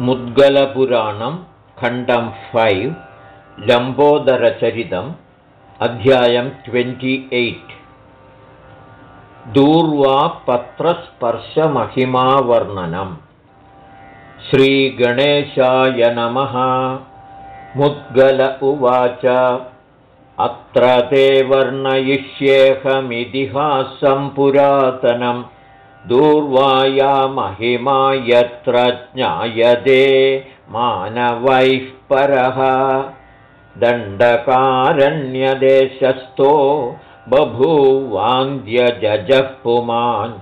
मुद्गलपुराणं खण्डं फैव् लम्बोदरचरितम् अध्यायं twenty eight दूर्वापत्रस्पर्शमहिमावर्णनम् श्रीगणेशाय नमः. मुद्गल उवाच. अत्र ते वर्णयिष्येऽहमितिहासं पुरातनं दूर्वाया महिमा यत्र ज्ञायते मानवैः परः। दण्डकारण्यदेशस्थो बभूवान्द्यजः पुमान्।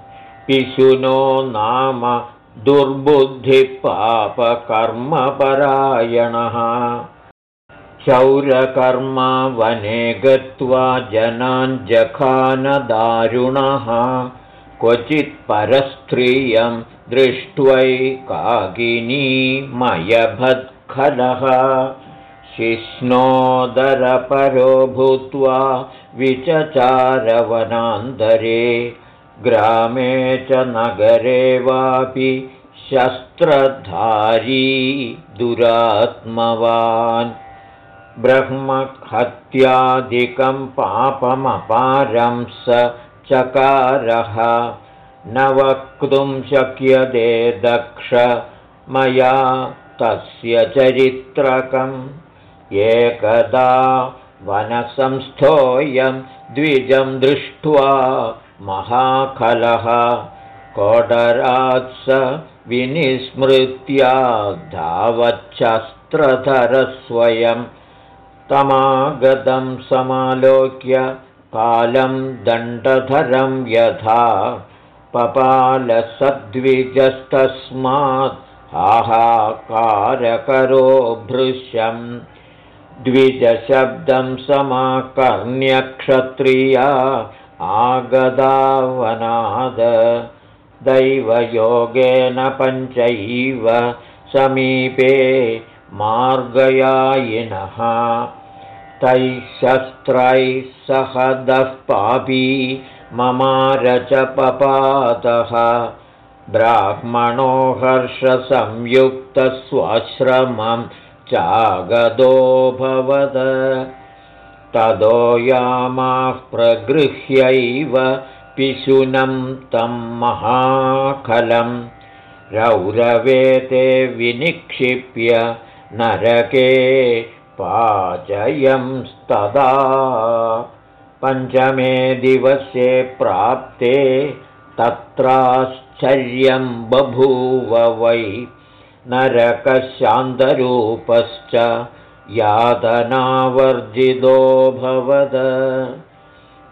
पिशुनो नाम दुर्बुद्धिपापकर्मपरायणः। शौरकर्मा वने गत्वा जनान् जखानदारुणः क्वचित् परस्त्रियं दृष्ट्वैकाकिनीमयभत्खलः शिष्णोदरपरो भूत्वा विचचारवनान्तरे ग्रामे च नगरे वापि शस्त्रधारी दुरात्मवान्। ब्रह्महत्यादिकं पापमपारं स चकारः। न वक्तुं शक्यते दक्ष मया तस्य चरित्रकम्। एकदा वनसंस्थोऽयं द्विजं दृष्ट्वा महाखलः। कोडरात्स विनिस्मृत्याधावच्छस्त्रधरस्वयं तमागतं समालोक्य कालं दण्डधरं यथा पपालसद्विजस्तस्मात् हाहाकारकरो भृशम् द्विजशब्दं समाकर्ण्यक्षत्रिया आगदावनाद दैवयोगेन पञ्चैव समीपे मार्गयायिनः तैः शस्त्रैः सह दः पापी ममारचपपातः ब्राह्मणो हर्षसंयुक्तस्वाश्रमं चागदोऽभवद तदो यामाः प्रगृह्यैव पिशुनं तं महाखलं। रौरवेते विनिक्षिप्य नरके पाचयंस्तदा पञ्चमे दिवसे प्राप्ते तत्राश्चर्यं बभूव वै। नरकशान्तरूपश्च यातनावर्जितोऽभवद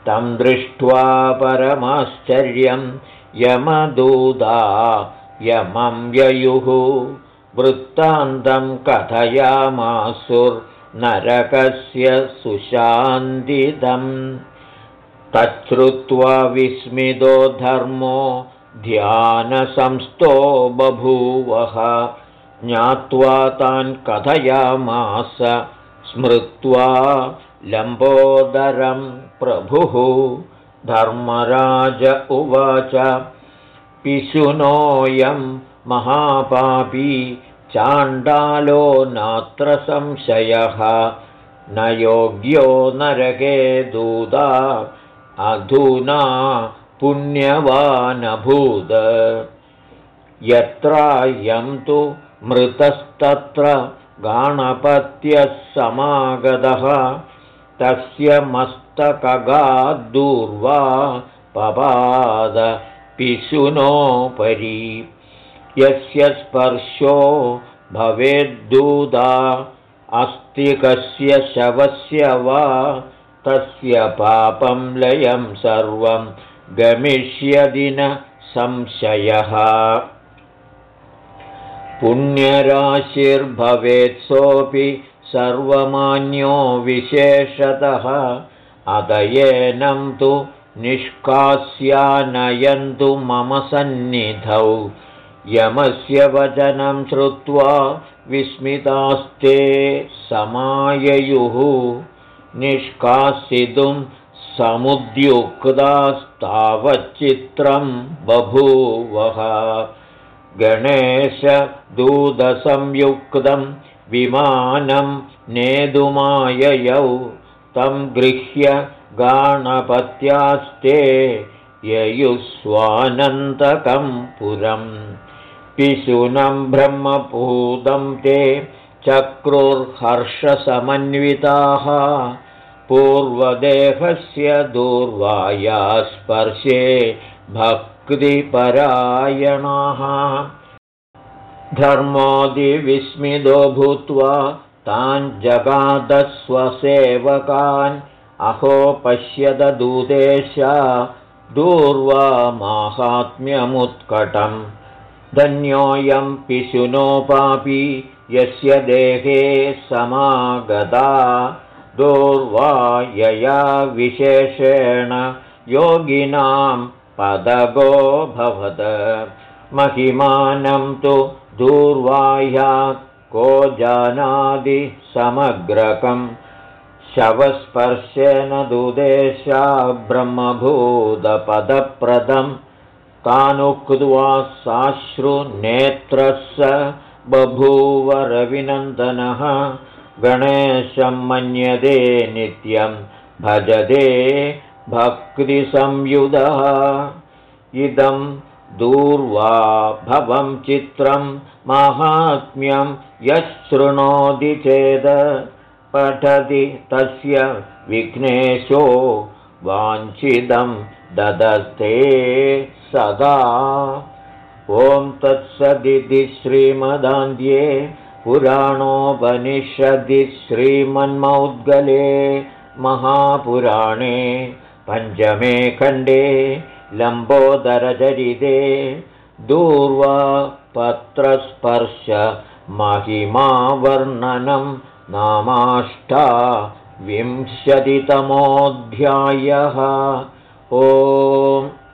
तं दृष्ट्वा परमाश्चर्यं यमदूदा यमं ययुः। वृत्तान्तं कथयामासुर्नरकस्य सुशान्तिदम्। तच्छ्रुत्वा विस्मितो धर्मो ध्यानसंस्थो बभूवः। ज्ञात्वा तान् कथयामास। स्मृत्वा लम्बोदरं प्रभुः। धर्मराज उवाच पिशुनोऽयं महापापी चाण्डालो नात्र संशयः। न योग्यो नरके दूदा अधुना पुण्यवानभूद। यत्रायं तु मृतस्तत्र गाणपत्यः समागतः तस्य मस्तकगाद्दूर्वा पपाद पिशुनोपरि यस्य स्पर्शो भवेद्दूदा अस्तिकस्य शवस्य वा तस्य पापं लयं सर्वं गमिष्यदि न संशयः। पुण्यराशिर्भवेत्सोऽपि सर्वमान्यो विशेषतः अदयेनं तु निष्कास्यानयन्तु मम सन्निधौ यमस्य वचनं श्रुत्वा विस्मितास्ते समाययुः निष्कासितुं समुद्युक्तास्तावच्चित्रं बभूवः। गणेशदूतसंयुक्तं विमानं नेदुमाययौ तं गृह्य गाणपत्यास्ते ययुस्वानन्तकं पुरम् पिशुनं ब्रह्मपूतं ते चक्रुर्हर्षसमन्विताः। पूर्वदेहस्य दूर्वायास्पर्शे भक्तिपरायणाः। धर्मोदिविस्मितो भूत्वा तान् जगादस्वसेवकान् अहो दूर्वा माहात्म्यमुत्कटम् धन्योऽयं पिशुनोपापि यस्य देहे समागता। दूर्वा यया विशेषेण योगिनां पदगोऽभवत् महिमानं तु दूर्वाया को जानादि समग्रकम् शवस्पर्शेन दुदेशा ब्रह्मभूतपदप्रदम् तानुक्त्वा साश्रुनेत्रः स बभूवरविनन्दनः गणेशं मन्यते नित्यं भजते भक्तिसंयुधः। इदं दूर्वा भवं चित्रं माहात्म्यं यः शृणोति चेद। पठति तस्य विघ्नेशो वाञ्छिदं ददस्ते सदा। ॐ तत्सदिति श्रीमदान्ध्ये पुराणोपनिषदि श्रीमन्मौद्गले महापुराणे पञ्चमे खण्डे लम्बोदरचरिते दूर्वा पत्रस्पर्श महिमावर्णनं नामाष्टा विंशतितमोऽध्यायः ओम्